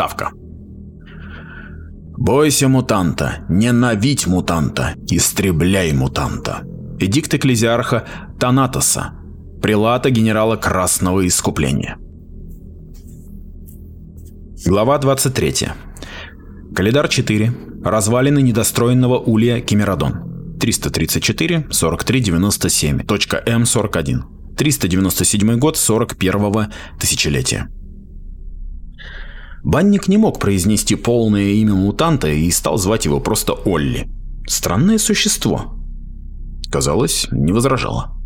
Вставка. Бойся мутанта, ненавидь мутанта, истребляй мутанта. Эдикт экклезиарха Танатоса, прилата генерала Красного Искупления. Глава 23. Калидар 4. Развалины недостроенного улья Кемерадон. 334 43 97. Точка М41. 397 год 41-го тысячелетия. Банник не мог произнести полное имя мутанта и стал звать его просто Олли. Странное существо. Казалось, не возражало.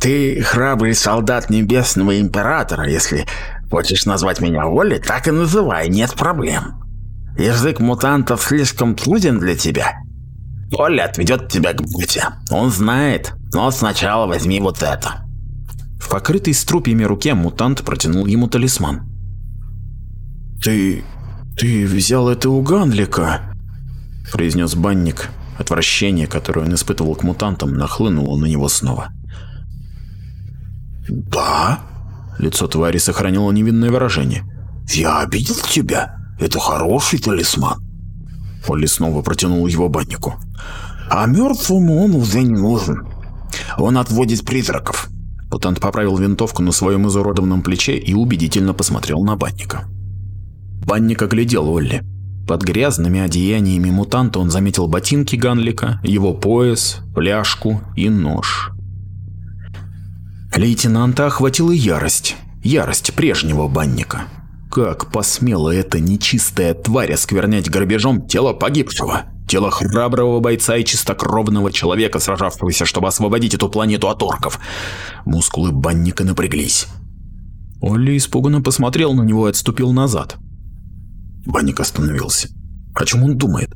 «Ты храбрый солдат Небесного Императора, если хочешь назвать меня Олли, так и называй, нет проблем. Язык мутантов слишком труден для тебя. Олли отведет тебя к Буте. Он знает, но сначала возьми вот это». В покрытой струпьями руке мутант протянул ему талисман. «Ты... ты взял это у Ганлика?» – произнес банник. Отвращение, которое он испытывал к мутантам, нахлынуло на него снова. «Да?» – лицо твари сохранило невинное выражение. «Я обидел тебя? Это хороший талисман». Олли снова протянул его баннику. «А мертвому он уже не нужен. Он отводит призраков». Мутант поправил винтовку на своем изуродованном плече и убедительно посмотрел на банника. Банник оглядел Олли. Под грязными одеяниями мутанта он заметил ботинки Ганлика, его пояс, фляжку и нож. Лейтенанта охватила ярость. Ярость прежнего банника. Как посмела эта нечистая тварь осквернять грабежом тело погибшего? Тело храброго бойца и чистокровного человека, сражавшегося, чтобы освободить эту планету от орков. Мускулы банника напряглись. Олли испуганно посмотрел на него и отступил назад. Банник остановился. О чем он думает?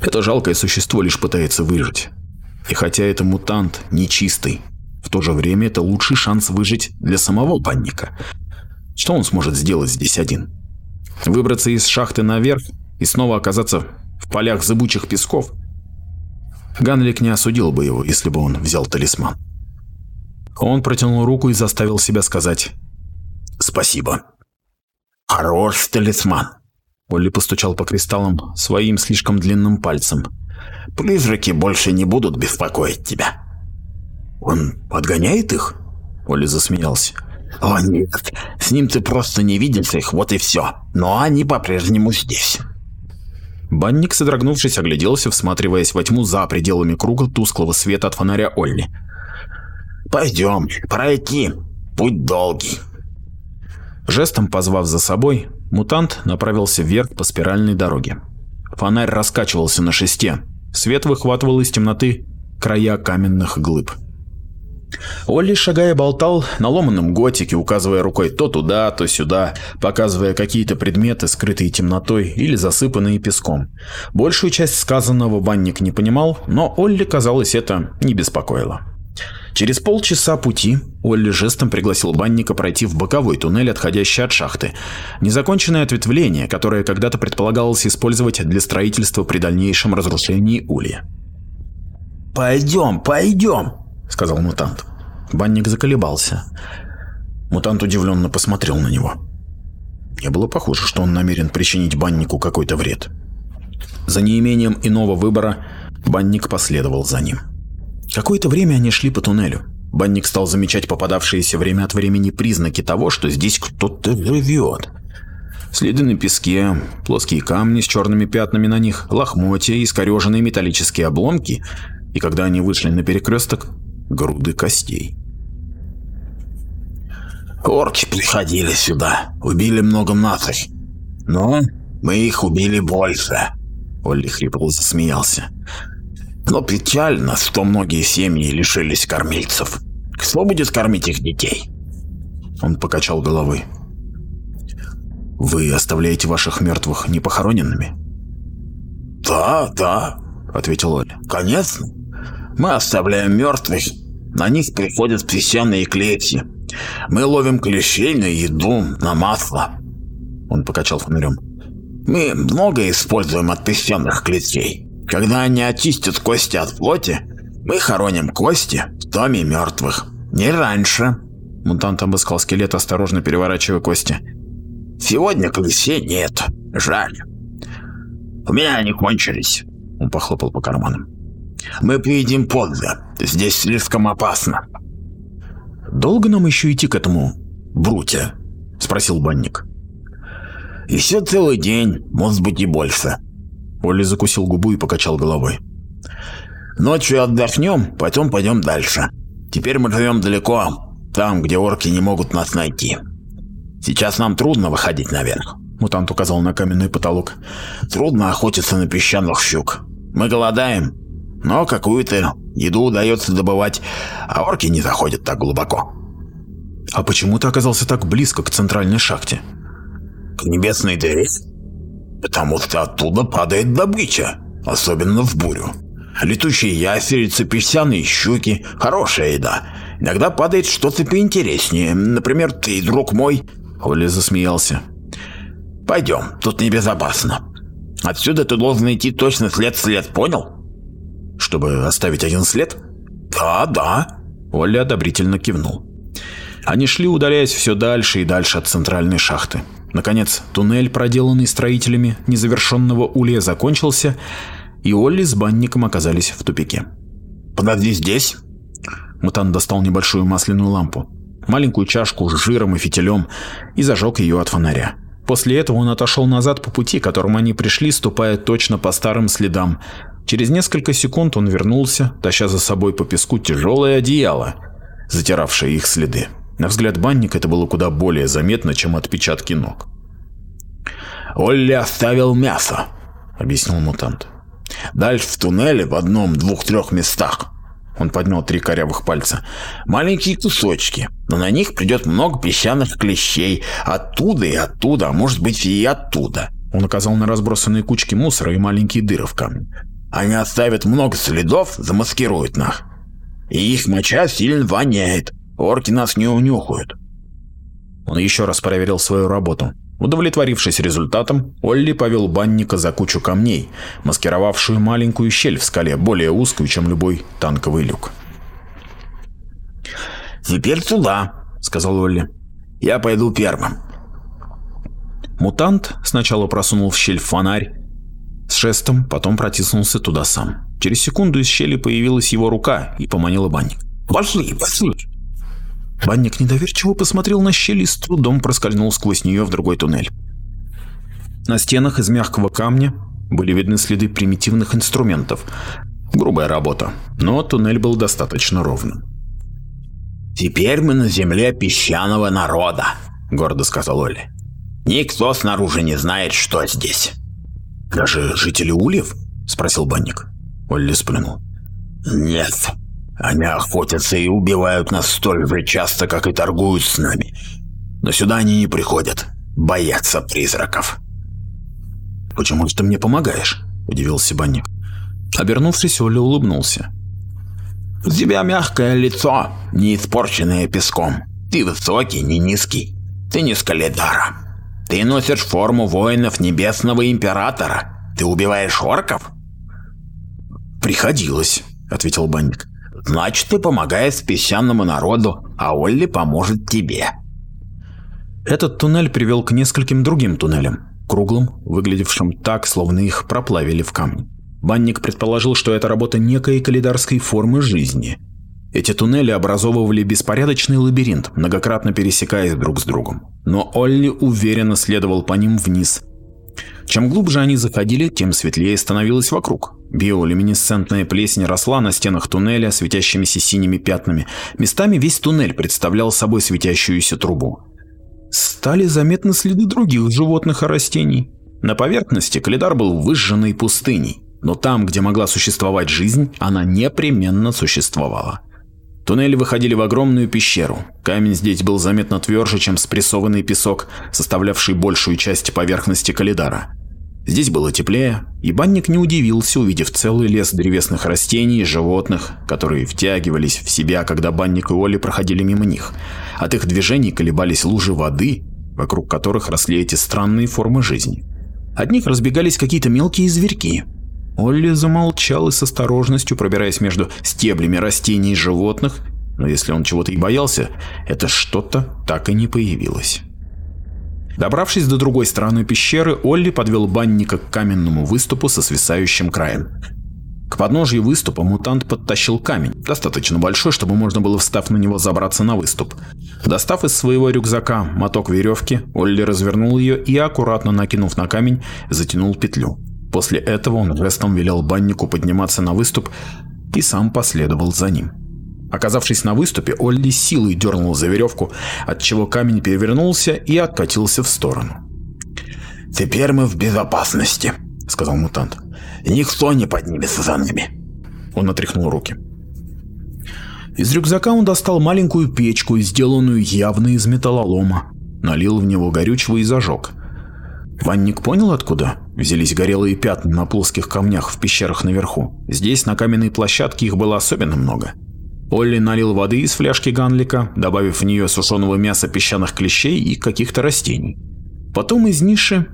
Это жалкое существо лишь пытается выжить. И хотя это мутант нечистый, в то же время это лучший шанс выжить для самого банника. Что он сможет сделать здесь один? Выбраться из шахты наверх и снова оказаться в полях зыбучих песков? Ганлик не осудил бы его, если бы он взял талисман. Он протянул руку и заставил себя сказать «Спасибо». Хорош талисман. Олли постучал по кристаллам своим слишком длинным пальцем. Призраки больше не будут беспокоить тебя. Он подгоняет их? Олли засмеялся. О нет, с ним ты просто не виделся их, вот и все. Но они по-прежнему здесь. Банник, содрогнувшись, огляделся, всматриваясь во тьму за пределами круга тусклого света от фонаря Олли. «Пойдем, пора идти. Путь долгий». Жестом позвав за собой, мутант направился вверх по спиральной дороге. Фонарь раскачивался на шесте. Свет выхватывал из темноты края каменных глыб. Олли, шагая, болтал на ломаном готике, указывая рукой то туда, то сюда, показывая какие-то предметы, скрытые темнотой или засыпанные песком. Большую часть сказанного банник не понимал, но Олли, казалось, это не беспокоило. Через полчаса пути Олли жестом пригласил банника пройти в боковой туннель, отходящий от шахты. Незаконченное ответвление, которое когда-то предполагалось использовать для строительства при дальнейшем разрушении улья. «Пойдем, пойдем», — сказал мутант. Банник заколебался. Мутант удивленно посмотрел на него. Не было похоже, что он намерен причинить баннику какой-то вред. За неимением иного выбора банник последовал за ним. Какое-то время они шли по туннелю. Банник стал замечать попадавшиеся время от времени признаки того, что здесь кто-то живет. Следы на песке, плоские камни с черными пятнами на них, лохмотья, искореженные металлические обломки, и когда они вышли на перекресток, груды костей. Орки приходили сюда, убили много наших. Но мы их убили больше. Олли хрипло засмеялся. Но печально, что многие семьи лишились кормильцев. Кто будет кормить их детей? Он покачал головой. Вы оставляете ваших мертвых непохороненными? Да, да, ответил Оля. Конечно. Мы оставляем мертвых, на них приходят песчаные клетки. Мы ловим клещей на еду, на масло. Он покачал фонарем. Мы много используем от песчаных клетей. Когда они очистят кости от плоти, мы хороним кости в доме мертвых. Не раньше. Мутант обыскал скелет, осторожно переворачивая кости. Сегодня клещей нет. Жаль. У меня они кончились. Он похлопал по карманам. Мы поедим позже. Здесь слишком опасно. Долго нам еще идти к этому Бруте? Спросил банник. Еще целый день, может быть и больше. Олли закусил губу и покачал головой. Ночью отдохнем, потом пойдем дальше. Теперь мы живем далеко, там, где орки не могут нас найти. Сейчас нам трудно выходить наверх. Мутант указал на каменный потолок. Трудно охотиться на песчаных щук. Мы голодаем, но какую-то еду удается добывать, а орки не заходят так глубоко. А почему ты оказался так близко к центральной шахте? К небесной дыре? Потому что оттуда падает добыча, особенно в бурю. Летучие ясерицы, песчаные щуки – хорошая еда. Иногда падает что-то поинтереснее. Например, ты, друг мой. Оля засмеялся. Пойдем, тут небезопасно. Отсюда ты должен идти точно след в след, понял? Чтобы оставить один след? Да, да. Оля одобрительно кивнул. Они шли, удаляясь все дальше и дальше от центральной шахты. Наконец, туннель, проделанный строителями незавершенного улья, закончился, и Олли с банником оказались в тупике. «Подожди здесь!» Мутант достал небольшую масляную лампу, маленькую чашку с жиром и фитилем и зажег ее от фонаря. После этого он отошел назад по пути, которым они пришли, ступая точно по старым следам. Через несколько секунд он вернулся, таща за собой по песку тяжелое одеяло, затиравшее их следы. На взгляд банника это было куда более заметно, чем отпечатки ног. «Олли оставил мясо», — объяснил мутант. Дальше в туннеле в одном, двух-трех местах. Он поднял три корявых пальца. Маленькие кусочки, но на них придет много песчаных клещей. Оттуда и оттуда, а может быть и оттуда. Он указал на разбросанные кучки мусора и маленькие дыры в камне. Они оставят много следов, замаскируют нас. И их моча сильно воняет. Орки нас не унюхают. Он еще раз проверил свою работу. Удовлетворившись результатом, Олли повел банника за кучу камней, маскировавшую маленькую щель в скале, более узкую, чем любой танковый люк. «Теперь туда», — сказал Олли. «Я пойду первым». Мутант сначала просунул в щель фонарь, с шестом, потом протиснулся туда сам. Через секунду из щели появилась его рука и поманила банник. «Пошли, пошли!» Банник недоверчиво посмотрел на щель и с трудом проскользнул сквозь нее в другой туннель. На стенах из мягкого камня были видны следы примитивных инструментов. Грубая работа, но туннель был достаточно ровным. «Теперь мы на земле песчаного народа», — гордо сказал Олли. «Никто снаружи не знает, что здесь». «Даже жители Ульев?» — спросил банник. Олли сплюнул. «Нет, они охотятся и убивают нас столь же часто, как и торгуют с нами. Но сюда они не приходят. Боятся призраков. «Почему же ты мне помогаешь?» – удивился банник. Обернувшись, Оля улыбнулся. «У тебя мягкое лицо, не испорченное песком. Ты высокий, не низкий. Ты не скаледара. Ты носишь форму воинов Небесного Императора. Ты убиваешь орков?» «Приходилось», — ответил банник. Значит, ты помогаешь песчаному народу, а Олли поможет тебе. Этот туннель привел к нескольким другим туннелям, круглым, выглядевшим так, словно их проплавили в камне. Банник предположил, что это работа некой калидарской формы жизни. Эти туннели образовывали беспорядочный лабиринт, многократно пересекаясь друг с другом. Но Олли уверенно следовал по ним вниз, чем глубже они заходили, тем светлее становилось вокруг. Биолюминесцентная плесень росла на стенах туннеля светящимися синими пятнами. Местами весь туннель представлял собой светящуюся трубу. Стали заметны следы других животных и растений. На поверхности Калидар был выжженной пустыней, но там, где могла существовать жизнь, она непременно существовала. Туннели выходили в огромную пещеру. Камень здесь был заметно тверже, чем спрессованный песок, составлявший большую часть поверхности Калидара. Здесь было теплее, и банник не удивился, увидев целый лес древесных растений и животных, которые втягивались в себя, когда банник и Оли проходили мимо них. От их движений колебались лужи воды, вокруг которых росли эти странные формы жизни. От них разбегались какие-то мелкие зверьки. Олли замолчал и с осторожностью, пробираясь между стеблями растений и животных, но если он чего-то и боялся, это что-то так и не появилось. Добравшись до другой стороны пещеры, Олли подвел банника к каменному выступу со свисающим краем. К подножию выступа мутант подтащил камень, достаточно большой, чтобы можно было, встав на него, забраться на выступ. Достав из своего рюкзака моток веревки, Олли развернул ее и, аккуратно накинув на камень, затянул петлю. После этого он жестом велел баннику подниматься на выступ и сам последовал за ним. Оказавшись на выступе, Олли силой дернул за веревку, отчего камень перевернулся и откатился в сторону. «Теперь мы в безопасности», — сказал мутант. Никто не поднимется за нами. Он отряхнул руки. Из рюкзака он достал маленькую печку, сделанную явно из металлолома. Налил в него горючего и зажег. Ванник понял, откуда взялись горелые пятна на плоских камнях в пещерах наверху. Здесь, на каменной площадке, их было особенно много. Олли налил воды из фляжки Ганлика, добавив в нее сушеного мяса песчаных клещей и каких-то растений. Потом из ниши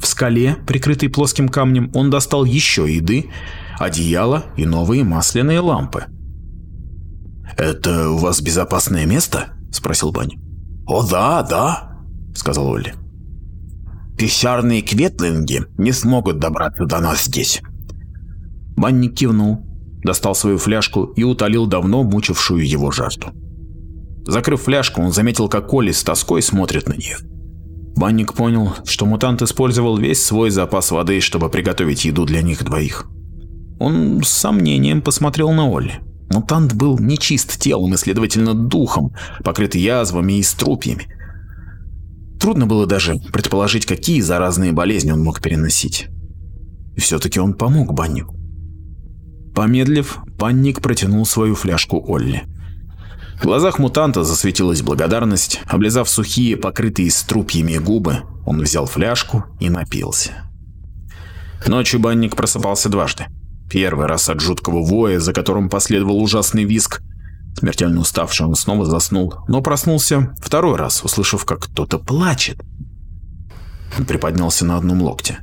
в скале, прикрытой плоским камнем, он достал еще еды, одеяло и новые масляные лампы. «Это у вас безопасное место?» – спросил Банни. «О да, да», – сказал Олли. «Пещерные кветлинги не смогут добраться до нас здесь». Банник кивнул, достал свою фляжку и утолил давно мучившую его жажду. Закрыв фляжку, он заметил, как Олли с тоской смотрит на нее. Банник понял, что мутант использовал весь свой запас воды, чтобы приготовить еду для них двоих. Он с сомнением посмотрел на Олли. Мутант был нечист телом и, следовательно, духом, покрыт язвами и струпьями. Трудно было даже предположить, какие заразные болезни он мог переносить. И все-таки он помог Баннику. Помедлив, Банник протянул свою фляжку Олли. В глазах мутанта засветилась благодарность. Облизав сухие, покрытые струпьями губы, он взял фляжку и напился. Ночью банник просыпался дважды. Первый раз от жуткого воя, за которым последовал ужасный визг. Смертельно уставший он снова заснул, но проснулся второй раз, услышав, как кто-то плачет. Он приподнялся на одном локте.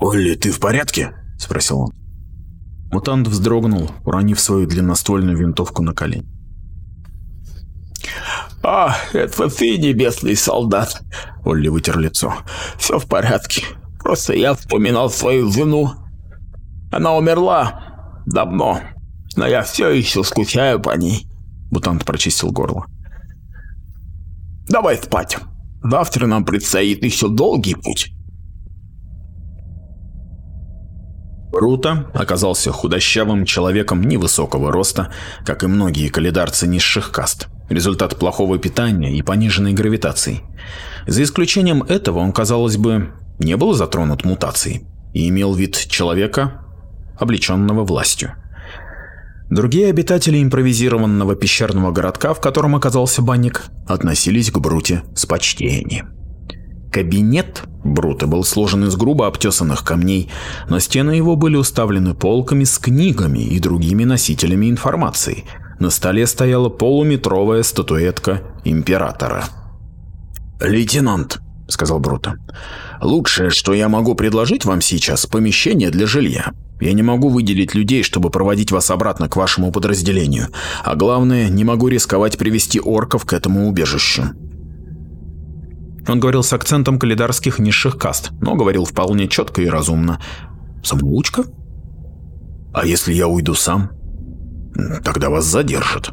«Олли, ты в порядке?» – спросил он. Мутант вздрогнул, уронив свою длинноствольную винтовку на колени. «А, это ты, небесный солдат!» Олли вытер лицо. «Все в порядке. Просто я вспоминал свою жену. Она умерла давно, но я все еще скучаю по ней». Мутант прочистил горло. «Давай спать. Завтра нам предстоит еще долгий путь». Рута оказался худощавым человеком невысокого роста, как и многие калидарцы низших каст. Результат плохого питания и пониженной гравитации. За исключением этого он, казалось бы, не был затронут мутацией и имел вид человека, облеченного властью. Другие обитатели импровизированного пещерного городка, в котором оказался банник, относились к Бруте с почтением. Кабинет Брута был сложен из грубо обтесанных камней, но стены его были уставлены полками с книгами и другими носителями информации – на столе стояла полуметровая статуэтка императора. «Лейтенант», — сказал Бруто, — «лучшее, что я могу предложить вам сейчас, помещение для жилья. Я не могу выделить людей, чтобы проводить вас обратно к вашему подразделению, а главное, не могу рисковать привести орков к этому убежищу». Он говорил с акцентом калидарских низших каст, но говорил вполне четко и разумно. «Самоучка? А если я уйду сам?» Тогда вас задержат.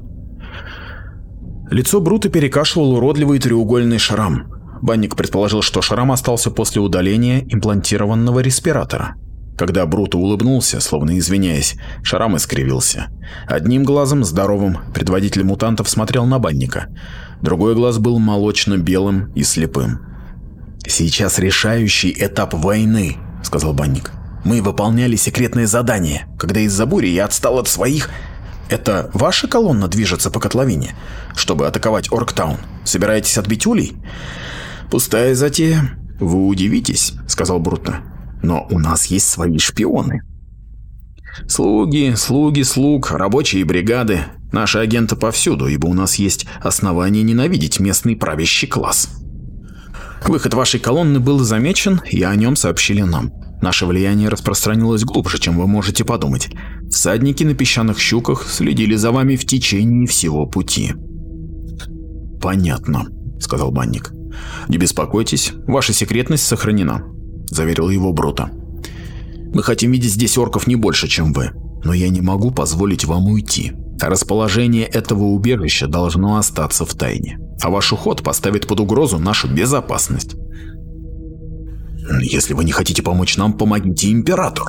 Лицо Брута перекашивал уродливый треугольный шрам. Банник предположил, что шрам остался после удаления имплантированного респиратора. Когда Бруто улыбнулся, словно извиняясь, шрам искривился. Одним глазом, здоровым, предводитель мутантов смотрел на банника. Другой глаз был молочно-белым и слепым. «Сейчас решающий этап войны», — сказал банник. «Мы выполняли секретное задание. Когда из-за бури я отстал от своих, это ваша колонна движется по котловине, чтобы атаковать Орктаун? Собираетесь отбить улей? Пустая затея. Вы удивитесь, сказал Брутто. Но у нас есть свои шпионы. Слуги, слуги слуг, рабочие бригады. Наши агенты повсюду, ибо у нас есть основания ненавидеть местный правящий класс. Выход вашей колонны был замечен, и о нем сообщили нам. Наше влияние распространилось глубже, чем вы можете подумать. Всадники на песчаных щуках следили за вами в течение всего пути. «Понятно», — сказал банник. «Не беспокойтесь, ваша секретность сохранена», – заверил его Брута. «Мы хотим видеть здесь орков не больше, чем вы, но я не могу позволить вам уйти. Расположение этого убежища должно остаться в тайне, а ваш уход поставит под угрозу нашу безопасность. Если вы не хотите помочь нам, помогите императору.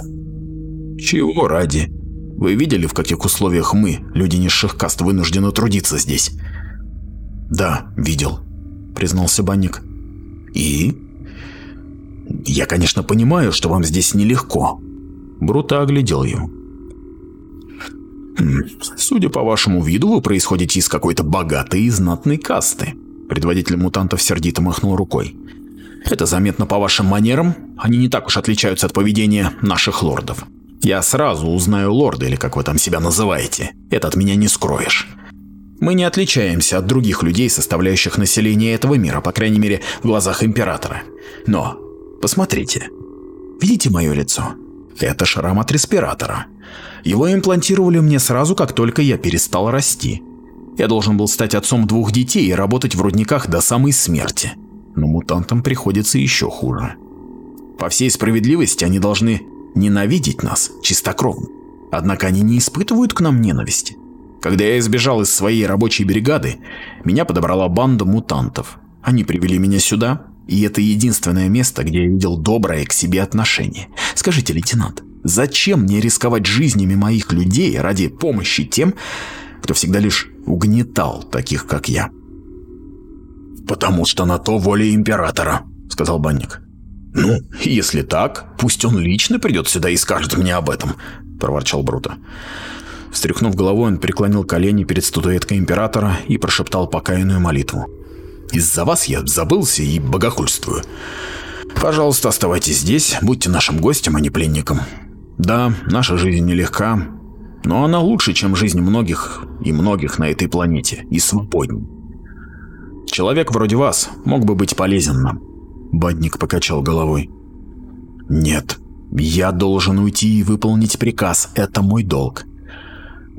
Чего ради? Вы видели, в каких условиях мы, люди низших каст, вынуждены трудиться здесь? Да, видел, признался банник. И? Я, конечно, понимаю, что вам здесь нелегко. Брута оглядел его. Хм, судя по вашему виду, вы происходите из какой-то богатой и знатной касты. Предводитель мутантов сердито махнул рукой. Это заметно по вашим манерам, они не так уж отличаются от поведения наших лордов. Я сразу узнаю лорда, или как вы там себя называете. Это от меня не скроешь. Мы не отличаемся от других людей, составляющих население этого мира, по крайней мере, в глазах Императора. Но, посмотрите. Видите мое лицо? Это шрам от респиратора. Его имплантировали мне сразу, как только я перестал расти. Я должен был стать отцом двух детей и работать в рудниках до самой смерти. Но мутантам приходится еще хуже. По всей справедливости они должны ненавидеть нас чистокровно. Однако они не испытывают к нам ненависти. Когда я избежал из своей рабочей бригады, меня подобрала банда мутантов. Они привели меня сюда, и это единственное место, где я видел доброе к себе отношение. Скажите, лейтенант, зачем мне рисковать жизнями моих людей ради помощи тем, кто всегда лишь угнетал таких, как я? «Потому что на то воля императора», — сказал банник. «Ну, если так, пусть он лично придет сюда и скажет мне об этом», — проворчал Бруто. Встряхнув головой, он преклонил колени перед статуэткой императора и прошептал покаянную молитву. «Из-за вас я забылся и богохульствую. Пожалуйста, оставайтесь здесь, будьте нашим гостем, а не пленником. Да, наша жизнь нелегка, но она лучше, чем жизнь многих и многих на этой планете, и свободней. Человек вроде вас мог бы быть полезен нам». Бадник покачал головой. «Нет, я должен уйти и выполнить приказ, это мой долг.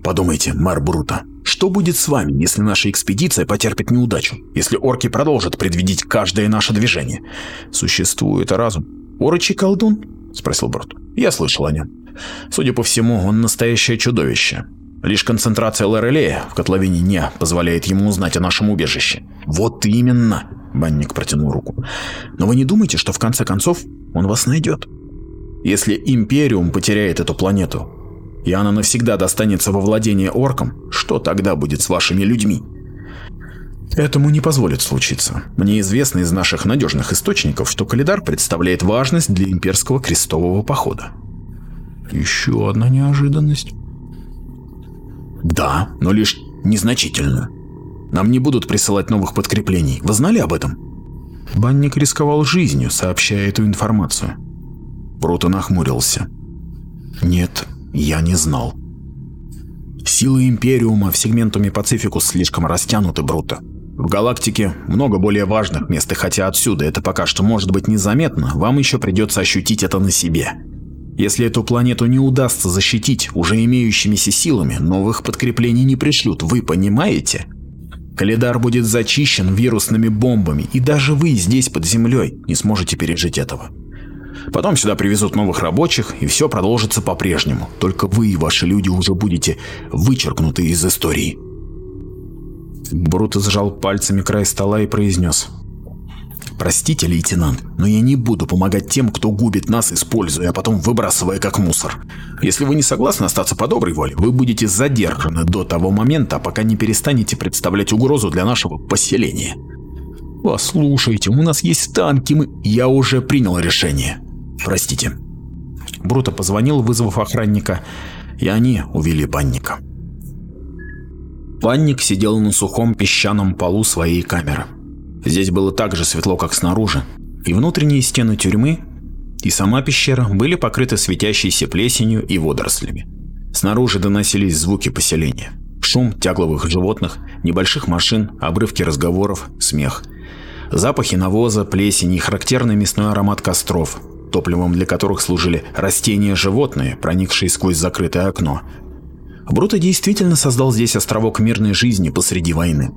Подумайте, мэр Брута, что будет с вами, если наша экспедиция потерпит неудачу? Если орки продолжат предвидеть каждое наше движение? Существует разум. Орочий колдун? Спросил Брут. Я слышал о нем. Судя по всему, он настоящее чудовище. Лишь концентрация Лорелея в котловине не позволяет ему узнать о нашем убежище. Вот именно, банник протянул руку. Но вы не думаете, что в конце концов он вас найдет? Если Империум потеряет эту планету, и она навсегда достанется во владение оркам, что тогда будет с вашими людьми? Этому не позволит случиться. Мне известно из наших надежных источников, что Калидар представляет важность для имперского крестового похода. Еще одна неожиданность. Да, но лишь незначительную. Нам не будут присылать новых подкреплений. Вы знали об этом? Банник рисковал жизнью, сообщая эту информацию. Бруто нахмурился. Нет, я не знал. Силы Империума в сегментуме Пацификус слишком растянуты, Бруто. В галактике много более важных мест, и хотя отсюда это пока что может быть незаметно, вам еще придется ощутить это на себе. Если эту планету не удастся защитить уже имеющимися силами, новых подкреплений не пришлют, вы понимаете? Калидар будет зачищен вирусными бомбами, и даже вы здесь под землей не сможете пережить этого. Потом сюда привезут новых рабочих, и все продолжится по-прежнему. Только вы и ваши люди уже будете вычеркнуты из истории. Бруто сжал пальцами край стола и произнес. «Простите, лейтенант, но я не буду помогать тем, кто губит нас, используя, а потом выбрасывая как мусор. Если вы не согласны остаться по доброй воле, вы будете задержаны до того момента, пока не перестанете представлять угрозу для нашего поселения». «Послушайте, у нас есть танки, мы...» «Я уже принял решение. Простите». Бруто позвонил, вызвав охранника, и они увели банника. Банник сидел на сухом песчаном полу своей камеры. Здесь было так же светло, как снаружи, и внутренние стены тюрьмы, и сама пещера были покрыты светящейся плесенью и водорослями. Снаружи доносились звуки поселения. Шум тягловых животных, небольших машин, обрывки разговоров, смех. Запахи навоза, плесени и характерный мясной аромат костров, топливом для которых служили растения-животные, проникшие сквозь закрытое окно. Бруто действительно создал здесь островок мирной жизни посреди войны.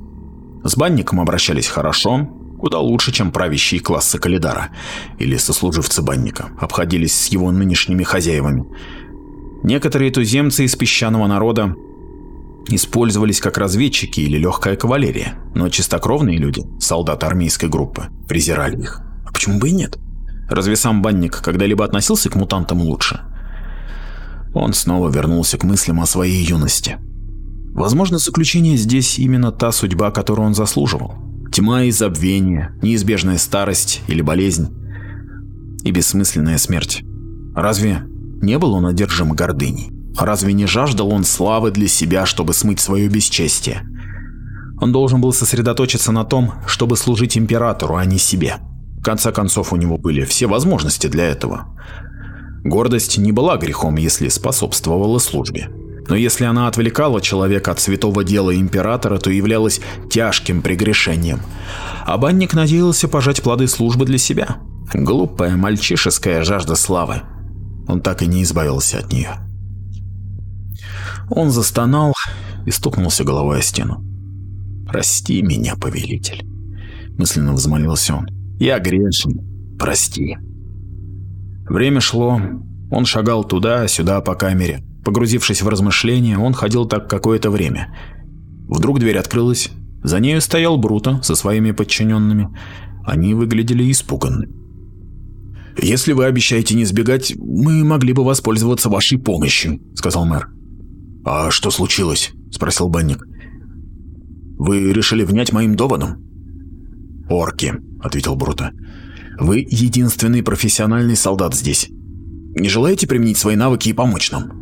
С банником обращались хорошо, Куда лучше, чем правящие классы Калидара или сослуживцы банника обходились с его нынешними хозяевами. Некоторые туземцы из песчаного народа использовались как разведчики или легкая кавалерия, но чистокровные люди, солдаты армейской группы, презирали их. А почему бы и нет? Разве сам банник когда-либо относился к мутантам лучше? Он снова вернулся к мыслям о своей юности. Возможно, заключение здесь именно та судьба, которую он заслуживал. Тьма и забвение, неизбежная старость или болезнь и бессмысленная смерть. Разве не был он одержим гордыней? Разве не жаждал он славы для себя, чтобы смыть свое бесчестие? Он должен был сосредоточиться на том, чтобы служить императору, а не себе. Конце концов, у него были все возможности для этого. Гордость не была грехом, если способствовала службе. Но если она отвлекала человека от святого дела императора, то являлась тяжким прегрешением. А банник надеялся пожать плоды службы для себя. Глупая мальчишеская жажда славы. Он так и не избавился от нее. Он застонал и стукнулся головой о стену. «Прости меня, повелитель», — мысленно взмолился он. «Я грешен. Прости». Время шло. Он шагал туда-сюда по камере. Погрузившись в размышления, он ходил так какое-то время. Вдруг дверь открылась. За нею стоял Бруто со своими подчиненными. Они выглядели испуганными. «Если вы обещаете не сбегать, мы могли бы воспользоваться вашей помощью», — сказал мэр. «А что случилось?» – спросил банник. «Вы решили внять моим доводом?» «Орки», – ответил Бруто. «Вы единственный профессиональный солдат здесь. Не желаете применить свои навыки и помочь нам?»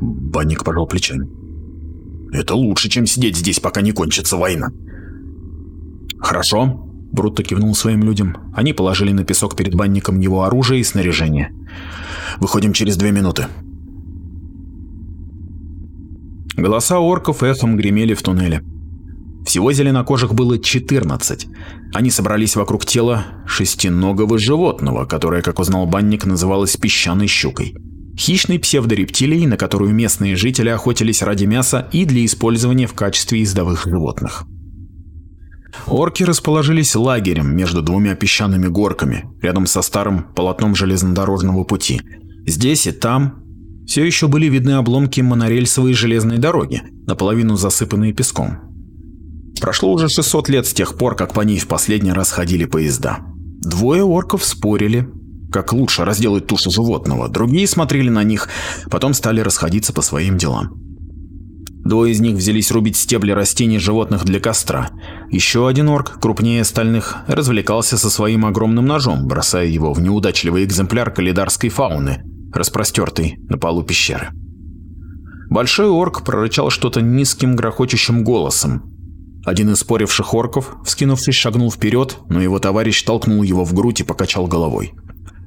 Банник пожал плечами. «Это лучше, чем сидеть здесь, пока не кончится война». «Хорошо», – Брутто кивнул своим людям. Они положили на песок перед банником его оружие и снаряжение. «Выходим через две минуты». Голоса орков эхом гремели в туннеле. Всего зеленокожих было 14. Они собрались вокруг тела шестиногого животного, которое, как узнал банник, называлось песчаной щукой. Хищной псевдорептилией, на которую местные жители охотились ради мяса и для использования в качестве ездовых животных. Орки расположились лагерем между двумя песчаными горками, рядом со старым полотном железнодорожного пути. Здесь и там все еще были видны обломки монорельсовой железной дороги, наполовину засыпанные песком. Прошло уже 600 лет с тех пор, как по ней в последний раз ходили поезда. Двое орков спорили, как лучше разделать тушу животного, другие смотрели на них, потом стали расходиться по своим делам. Двое из них взялись рубить стебли растений животных для костра. Еще один орк, крупнее остальных, развлекался со своим огромным ножом, бросая его в неудачливый экземпляр калидарской фауны, распростертый на полу пещеры. Большой орк прорычал что-то низким грохочущим голосом. Один из споривших орков, вскинувшись, шагнул вперед, но его товарищ толкнул его в грудь и покачал головой.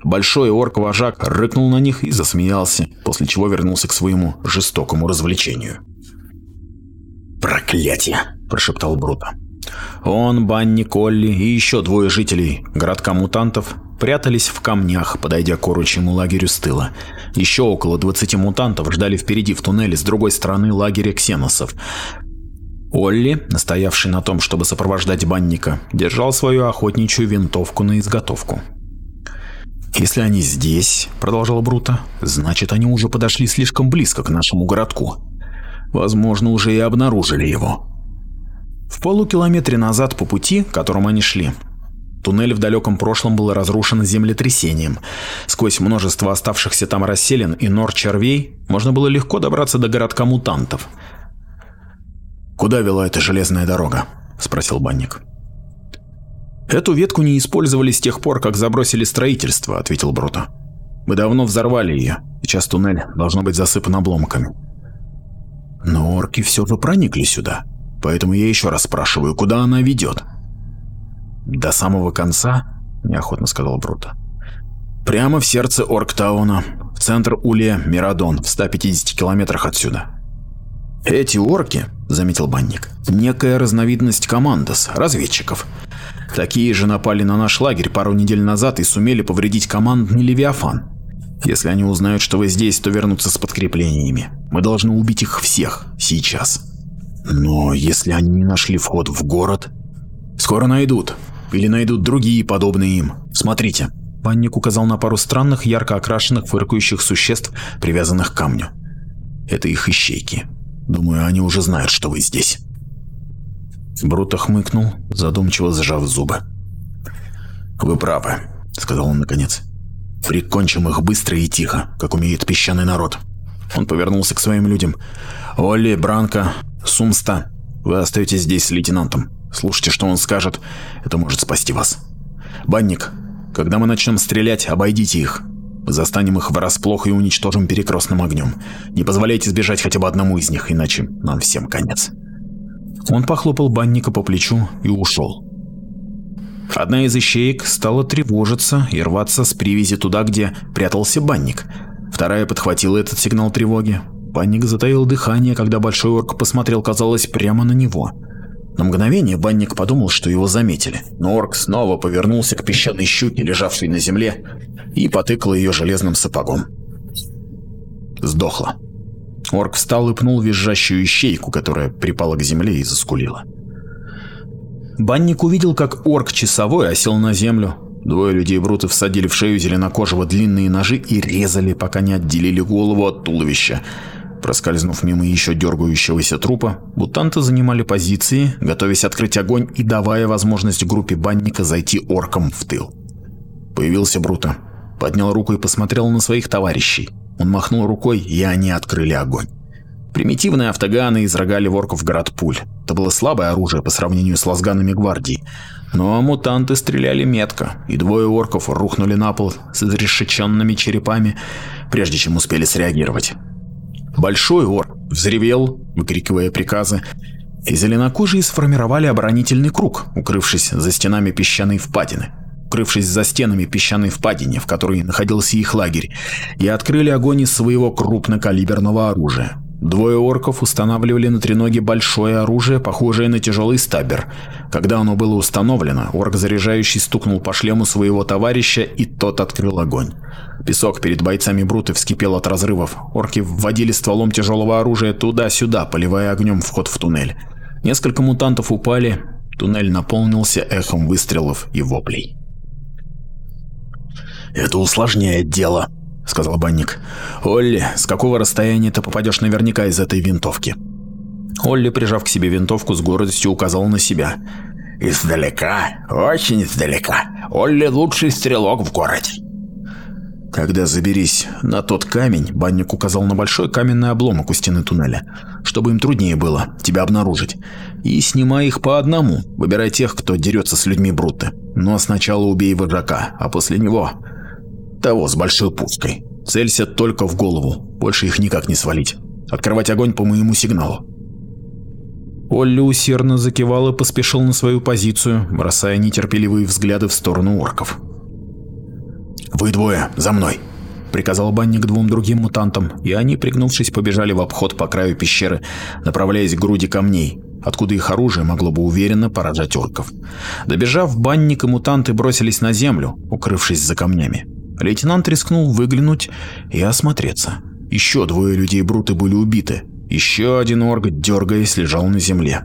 Большой орк-вожак рыкнул на них и засмеялся, после чего вернулся к своему жестокому развлечению. «Проклятие!» – прошептал Бруто. Он, Банни, Колли и еще двое жителей городка мутантов прятались в камнях, подойдя к оручьему лагерю с тыла. Еще около 20 мутантов ждали впереди в туннеле с другой стороны лагеря ксеносов. Олли, настоявший на том, чтобы сопровождать банника, держал свою охотничью винтовку на изготовку. «Если они здесь», — продолжал Бруто, — «значит, они уже подошли слишком близко к нашему городку. Возможно, уже и обнаружили его». В полукилометре назад по пути, которым они шли, Туннель в далеком прошлом был разрушен землетрясением. Сквозь множество оставшихся там расселен и нор червей можно было легко добраться до городка мутантов. «Куда вела эта железная дорога?» – спросил банник. «Эту ветку не использовали с тех пор, как забросили строительство», – ответил Бруто. «Мы давно взорвали ее. Сейчас туннель должно быть засыпан обломками». «Но орки все же проникли сюда, поэтому я еще раз спрашиваю, куда она ведет?» «До самого конца?» – неохотно сказал Бруто. «Прямо в сердце Орктауна, в центр Улья Мирадон, в 150 километрах отсюда». «Эти орки», – заметил банник, – «некая разновидность командос, разведчиков. Такие же напали на наш лагерь пару недель назад и сумели повредить командный Левиафан. Если они узнают, что вы здесь, то вернутся с подкреплениями. Мы должны убить их всех, сейчас». «Но если они не нашли вход в город...» «Скоро найдут. или найдут другие подобные им. Смотрите. Банник указал на пару странных, ярко окрашенных, фыркающих существ, привязанных к камню. Это их ищейки. Думаю, они уже знают, что вы здесь. Бруто хмыкнул, задумчиво сжав зубы. «Вы правы», — сказал он наконец. «Прикончим их быстро и тихо, как умеет песчаный народ». Он повернулся к своим людям. «Олли, Бранко, Сумста, вы остаетесь здесь с лейтенантом. Слушайте, что он скажет, это может спасти вас. Банник, когда мы начнем стрелять, обойдите их. Мы застанем их врасплох и уничтожим перекрестным огнем. Не позволяйте сбежать хотя бы одному из них, иначе нам всем конец». Он похлопал банника по плечу и ушел. Одна из ищеек стала тревожиться и рваться с привязи туда, где прятался банник. Вторая подхватила этот сигнал тревоги. Банник затаил дыхание, когда большой орк посмотрел, казалось, прямо на него. На мгновение банник подумал, что его заметили, но орк снова повернулся к песчаной щуке, лежавшей на земле, и потыкал ее железным сапогом. Сдохла. Орк встал и пнул визжащую ищейку, которая припала к земле и заскулила. Банник увидел, как орк-часовой осел на землю. Двое людей Бруты всадили в шею зеленокожего длинные ножи и резали, пока не отделили голову от туловища. Проскользнув мимо еще дергающегося трупа, мутанты занимали позиции, готовясь открыть огонь и давая возможность группе банника зайти оркам в тыл. Появился Брута. Поднял руку и посмотрел на своих товарищей. Он махнул рукой, и они открыли огонь. Примитивные автоганы изрогали ворков град пуль. Это было слабое оружие по сравнению с лазганами гвардии. Но мутанты стреляли метко, и двое орков рухнули на пол с изрешеченными черепами, прежде чем успели среагировать. Большой орк взревел, выкрикивая приказы, и зеленокожие сформировали оборонительный круг, укрывшись за стенами песчаной впадины укрывшись за стенами песчаной впадины, в которой находился их лагерь, и открыли огонь из своего крупнокалиберного оружия. Двое орков устанавливали на треноге большое оружие, похожее на тяжелый стабер. Когда оно было установлено, орк заряжающий стукнул по шлему своего товарища, и тот открыл огонь. Песок перед бойцами Бруты вскипел от разрывов. Орки вводили стволом тяжелого оружия туда-сюда, поливая огнем вход в туннель. Несколько мутантов упали, туннель наполнился эхом выстрелов и воплей. «Это усложняет дело», — сказал банник. «Олли, с какого расстояния ты попадешь наверняка из этой винтовки?» Олли, прижав к себе винтовку, с гордостью указал на себя. «Издалека, очень издалека. Олли лучший стрелок в городе». «Когда заберись на тот камень», — банник указал на большой каменный обломок у стены туннеля, чтобы им труднее было тебя обнаружить. «И снимай их по одному, выбирай тех, кто дерется с людьми Брутты. Но сначала убей вожака, а после него того с большой пушкой. Целься только в голову, больше их никак не свалить. Открывать огонь по моему сигналу. Олли усердно закивал и поспешил на свою позицию, бросая нетерпеливые взгляды в сторону орков. «Вы двое, за мной!» — приказал банник двум другим мутантам, и они, пригнувшись, побежали в обход по краю пещеры, направляясь к груди камней, откуда их оружие могло бы уверенно поражать орков. Добежав, банник и мутанты бросились на землю, укрывшись за камнями. Лейтенант рискнул выглянуть и осмотреться. Еще двое людей Бруты были убиты. Еще один орг, дергаясь, лежал на земле.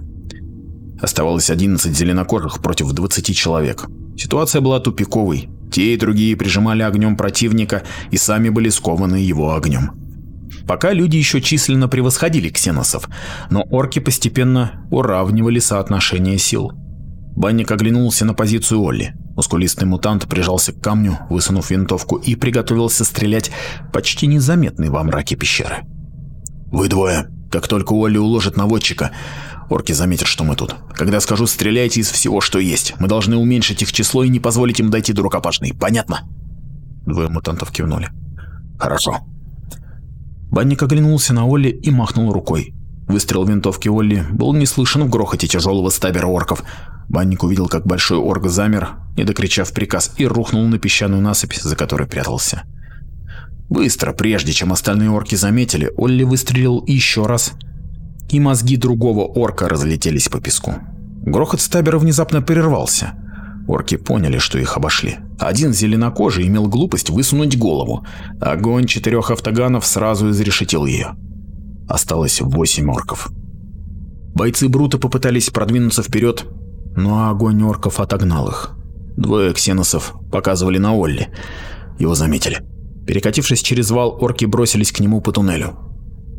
Оставалось 11 зеленокожих против 20 человек. Ситуация была тупиковой. Те и другие прижимали огнем противника и сами были скованы его огнем. Пока люди еще численно превосходили ксеносов, но орки постепенно уравнивали соотношение сил. Банник оглянулся на позицию Олли. Мускулистый мутант прижался к камню, высунув винтовку и приготовился стрелять почти незаметный во мраке пещеры. «Вы двое. Как только Олли уложит наводчика, орки заметят, что мы тут. Когда скажу, стреляйте из всего, что есть. Мы должны уменьшить их число и не позволить им дойти до рукопашной. Понятно?» Двое мутантов кивнули. «Хорошо». Банник оглянулся на Олли и махнул рукой. Выстрел винтовки Олли был не слышен в грохоте тяжелого стабера орков. Банник увидел, как большой орк замер, не докричав приказ, и рухнул на песчаную насыпь, за которой прятался. Быстро, прежде чем остальные орки заметили, Олли выстрелил еще раз, и мозги другого орка разлетелись по песку. Грохот стабера внезапно прервался. Орки поняли, что их обошли. Один зеленокожий имел глупость высунуть голову. Огонь четырех автоганов сразу изрешетил ее. Осталось восемь орков. Бойцы Брута попытались продвинуться вперед, но огонь орков отогнал их. Двое ксеносов показывали на Олли. Его заметили. Перекатившись через вал, орки бросились к нему по туннелю.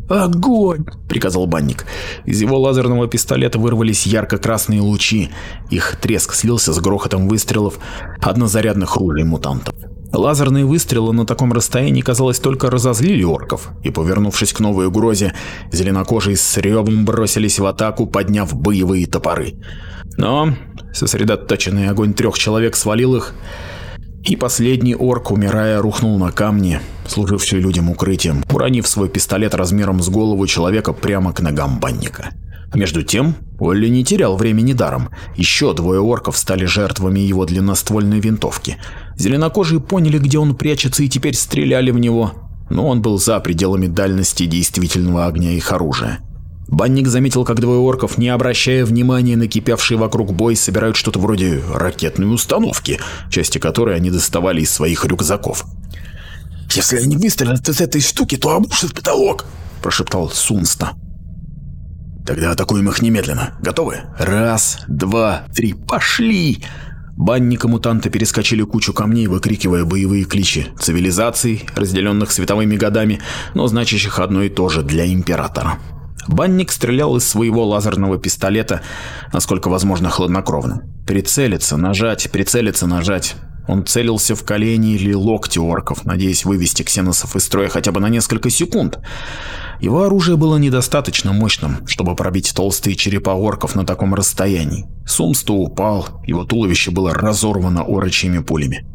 «Огонь!» – приказал банник. Из его лазерного пистолета вырвались ярко-красные лучи. Их треск слился с грохотом выстрелов однозарядных рулей мутантов. Лазерные выстрелы на таком расстоянии, казалось, только разозлили орков, и, повернувшись к новой угрозе, зеленокожие с ревом бросились в атаку, подняв боевые топоры. Но сосредоточенный огонь трех человек свалил их, и последний орк, умирая, рухнул на камни, служившие людям укрытием, уронив свой пистолет размером с голову человека прямо к ногам банника. Между тем, Олли не терял времени даром. Еще двое орков стали жертвами его длинноствольной винтовки. Зеленокожие поняли, где он прячется, и теперь стреляли в него, но он был за пределами дальности действительного огня их оружия. Банник заметил, как двое орков, не обращая внимания на кипевший вокруг бой, собирают что-то вроде ракетной установки, части которой они доставали из своих рюкзаков. «Если они выстрелят из этой штуки, то обрушат потолок», – прошептал Сунста. Тогда атакуем их немедленно. Готовы? Раз, два, три, пошли! Банник и мутанты перескочили кучу камней, выкрикивая боевые кличи цивилизаций, разделенных световыми годами, но значащих одно и то же для Императора. Банник стрелял из своего лазерного пистолета, насколько возможно хладнокровно. Прицелиться, нажать, прицелиться, нажать. Он целился в колени или локти орков, надеясь вывести ксеносов из строя хотя бы на несколько секунд. Его оружие было недостаточно мощным, чтобы пробить толстые черепа орков на таком расстоянии. Сумсто упал, его туловище было разорвано орочьими пулями.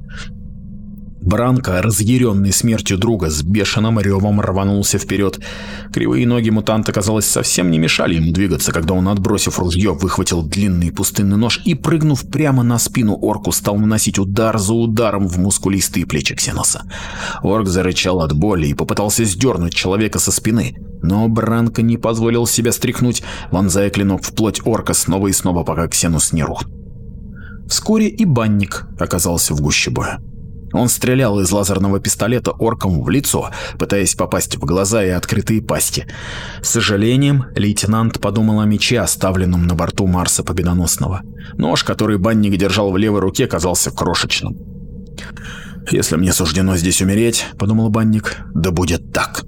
Бранко, разъяренный смертью друга, с бешеным ревом рванулся вперед. Кривые ноги мутанта, казалось, совсем не мешали ему двигаться, когда он, отбросив ружье, выхватил длинный пустынный нож и, прыгнув прямо на спину орку, стал наносить удар за ударом в мускулистые плечи Ксеноса. Орк зарычал от боли и попытался сдернуть человека со спины, но Бранко не позволил себя стряхнуть, вонзая клинок в плоть орка снова и снова, пока Ксенос не рухнул. Вскоре и банник оказался в гуще боя. Он стрелял из лазерного пистолета оркам в лицо, пытаясь попасть в глаза и открытые пасти. С сожалением, лейтенант подумал о мече, оставленном на борту Марса Победоносного. Нож, который банник держал в левой руке, казался крошечным. «Если мне суждено здесь умереть», — подумал банник, — «да будет так».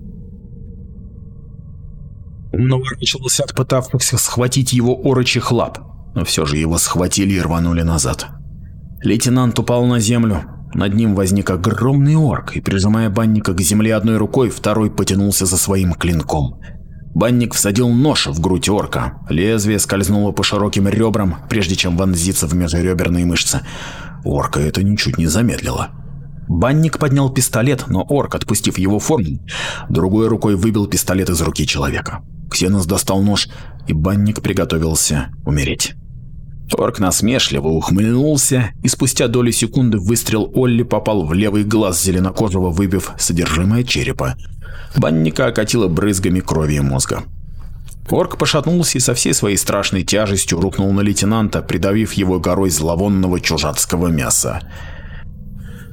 Он уворачивался от пытавшихся схватить его орочих лап, но все же его схватили и рванули назад. Лейтенант упал на землю, над ним возник огромный орк, и прижимая банника к земле одной рукой, второй потянулся за своим клинком. Банник всадил нож в грудь орка. Лезвие скользнуло по широким ребрам, прежде чем вонзиться в межреберные мышцы. Орка это ничуть не замедлило. Банник поднял пистолет, но орк, отпустив его форму, другой рукой выбил пистолет из руки человека. Ксенос достал нож, и банник приготовился умереть. Орк насмешливо ухмыльнулся, и спустя доли секунды выстрел Олли попал в левый глаз зеленокожего, выбив содержимое черепа. Банника окатило брызгами крови и мозга. Орк пошатнулся и со всей своей страшной тяжестью рухнул на лейтенанта, придавив его горой зловонного чужацкого мяса.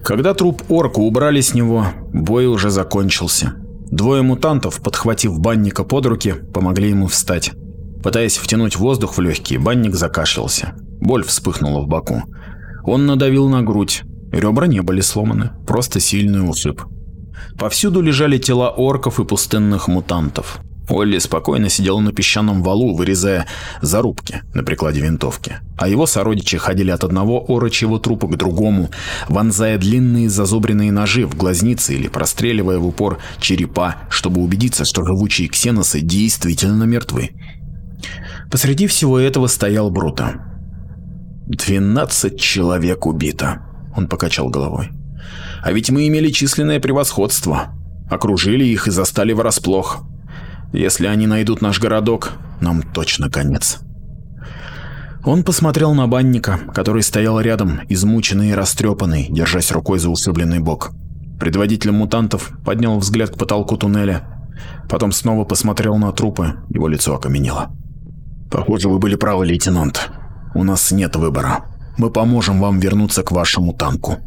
Когда труп орка убрали с него, бой уже закончился. Двое мутантов, подхватив банника под руки, помогли ему встать. Пытаясь втянуть воздух в легкие, банник закашлялся. Боль вспыхнула в боку. Он надавил на грудь. Ребра не были сломаны, просто сильный усып. Повсюду лежали тела орков и пустынных мутантов. Олли спокойно сидел на песчаном валу, вырезая зарубки на прикладе винтовки, а его сородичи ходили от одного орочьего трупа к другому, вонзая длинные зазубренные ножи в глазницы или простреливая в упор черепа, чтобы убедиться, что живучие ксеносы действительно мертвы. Посреди всего этого стоял Бруто. «Двенадцать человек убито», — он покачал головой. «А ведь мы имели численное превосходство. Окружили их и застали врасплох. Если они найдут наш городок, нам точно конец». Он посмотрел на банника, который стоял рядом, измученный и растрепанный, держась рукой за ушибленный бок. Предводитель мутантов поднял взгляд к потолку туннеля, потом снова посмотрел на трупы, его лицо окаменело. Похоже, вы были правы, лейтенант. У нас нет выбора. Мы поможем вам вернуться к вашему танку.